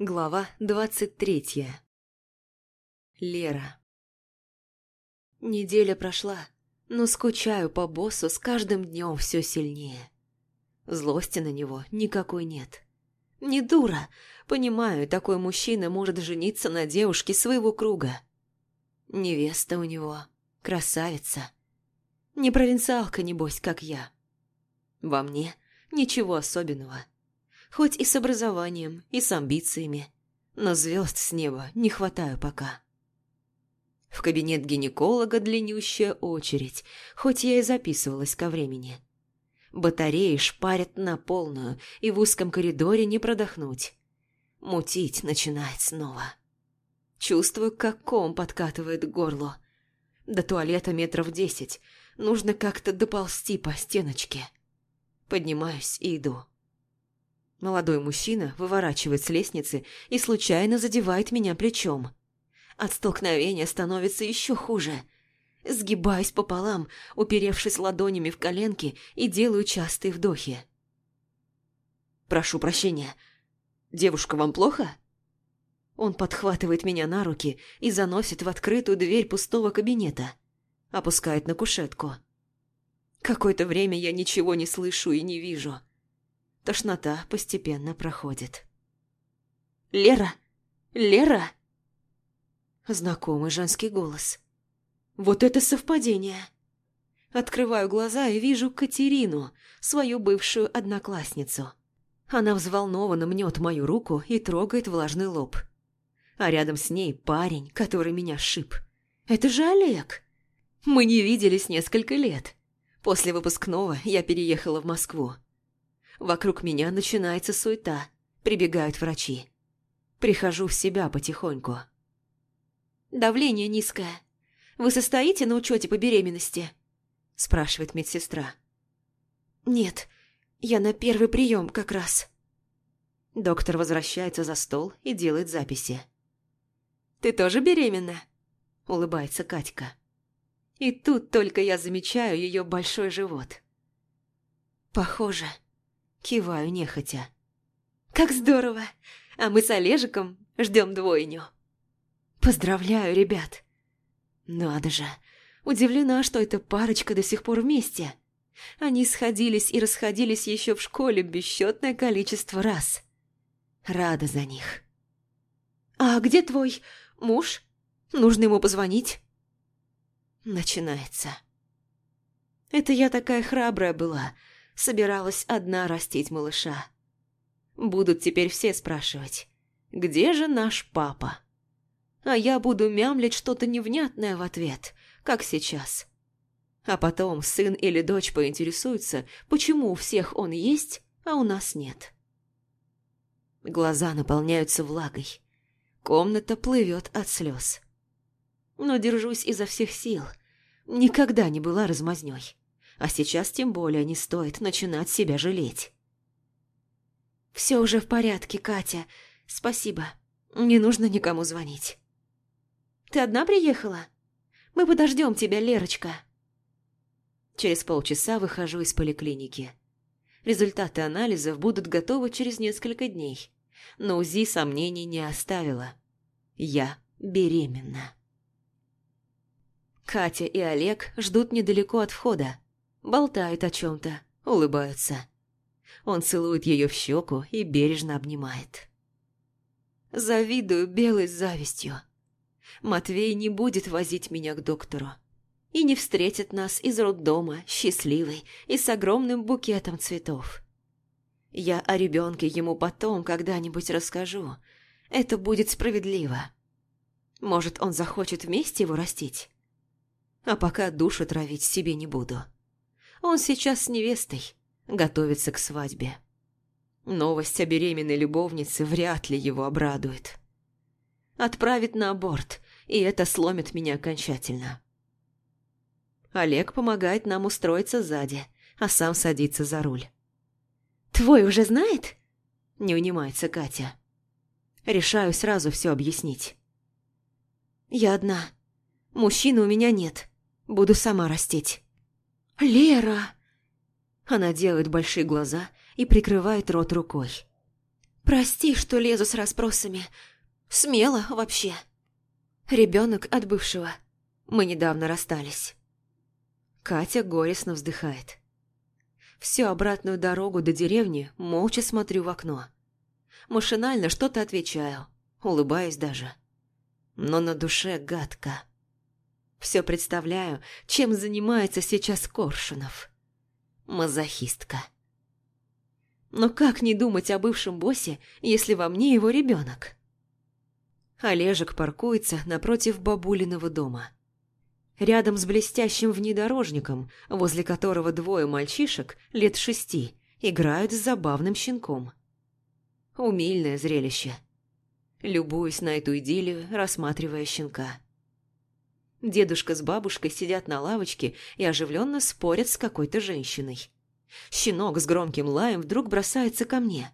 Глава двадцать третья. Лера. Неделя прошла, но скучаю по боссу с каждым днем все сильнее. Злости на него никакой нет. Не дура, понимаю, такой мужчина может жениться на девушке своего круга. Невеста у него красавица. Не провинциалка, небось, как я. Во мне ничего особенного хоть и с образованием, и с амбициями, но звезд с неба не хватаю пока. В кабинет гинеколога длиннющая очередь, хоть я и записывалась ко времени. Батареи шпарят на полную, и в узком коридоре не продохнуть. Мутить начинает снова. Чувствую, как ком подкатывает к горлу. До туалета метров десять. Нужно как-то доползти по стеночке. Поднимаюсь и иду. Молодой мужчина выворачивает с лестницы и случайно задевает меня плечом. От столкновения становится еще хуже. Сгибаюсь пополам, уперевшись ладонями в коленки и делаю частые вдохи. «Прошу прощения. Девушка, вам плохо?» Он подхватывает меня на руки и заносит в открытую дверь пустого кабинета. Опускает на кушетку. Какое-то время я ничего не слышу и не вижу. Тошнота постепенно проходит. «Лера! Лера!» Знакомый женский голос. «Вот это совпадение!» Открываю глаза и вижу Катерину, свою бывшую одноклассницу. Она взволнованно мнет мою руку и трогает влажный лоб. А рядом с ней парень, который меня шип. Это же Олег! Мы не виделись несколько лет. После выпускного я переехала в Москву. Вокруг меня начинается суета. Прибегают врачи. Прихожу в себя потихоньку. «Давление низкое. Вы состоите на учете по беременности?» спрашивает медсестра. «Нет, я на первый прием как раз». Доктор возвращается за стол и делает записи. «Ты тоже беременна?» – улыбается Катька. И тут только я замечаю ее большой живот. «Похоже». Киваю нехотя. «Как здорово! А мы с Олежиком ждем двойню!» «Поздравляю, ребят!» «Надо же! Удивлена, что эта парочка до сих пор вместе!» Они сходились и расходились еще в школе бесчетное количество раз. Рада за них. «А где твой муж? Нужно ему позвонить?» Начинается. Это я такая храбрая была, собиралась одна растить малыша. Будут теперь все спрашивать, где же наш папа? А я буду мямлить что-то невнятное в ответ, как сейчас. А потом сын или дочь поинтересуются, почему у всех он есть, а у нас нет. Глаза наполняются влагой. Комната плывет от слез. Но держусь изо всех сил. Никогда не была размазнёй а сейчас тем более не стоит начинать себя жалеть. «Все уже в порядке, Катя. Спасибо. Не нужно никому звонить». «Ты одна приехала? Мы подождем тебя, Лерочка». Через полчаса выхожу из поликлиники. Результаты анализов будут готовы через несколько дней. Но УЗИ сомнений не оставила. Я беременна. Катя и Олег ждут недалеко от входа. Болтают о чем-то, улыбаются. Он целует ее в щеку и бережно обнимает. Завидую белой завистью. Матвей не будет возить меня к доктору. И не встретит нас из роддома, счастливой и с огромным букетом цветов. Я о ребенке ему потом когда-нибудь расскажу. Это будет справедливо. Может, он захочет вместе его растить? А пока душу травить себе не буду. Он сейчас с невестой, готовится к свадьбе. Новость о беременной любовнице вряд ли его обрадует. Отправит на аборт, и это сломит меня окончательно. Олег помогает нам устроиться сзади, а сам садится за руль. «Твой уже знает?» – не унимается Катя. Решаю сразу все объяснить. «Я одна. Мужчины у меня нет. Буду сама растить». «Лера!» Она делает большие глаза и прикрывает рот рукой. Прости, что лезу с расспросами. Смело вообще. Ребенок от бывшего. Мы недавно расстались. Катя горестно вздыхает. Всю обратную дорогу до деревни молча смотрю в окно. Машинально что-то отвечаю, улыбаюсь даже. Но на душе гадко. Все представляю, чем занимается сейчас Коршунов. Мазохистка. Но как не думать о бывшем боссе, если во мне его ребенок? Олежек паркуется напротив бабулиного дома. Рядом с блестящим внедорожником, возле которого двое мальчишек лет шести играют с забавным щенком. Умильное зрелище. Любуюсь на эту идиллию, рассматривая щенка. Дедушка с бабушкой сидят на лавочке и оживленно спорят с какой-то женщиной. Щенок с громким лаем вдруг бросается ко мне.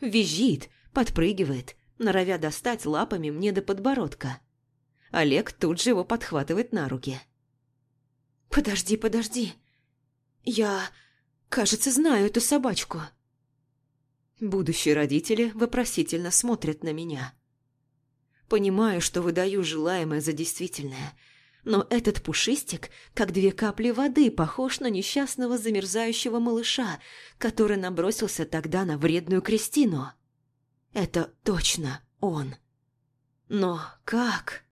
Визжит, подпрыгивает, норовя достать лапами мне до подбородка. Олег тут же его подхватывает на руки. «Подожди, подожди. Я, кажется, знаю эту собачку». Будущие родители вопросительно смотрят на меня. Понимаю, что выдаю желаемое за действительное, но этот пушистик, как две капли воды, похож на несчастного замерзающего малыша, который набросился тогда на вредную Кристину. Это точно он. Но как?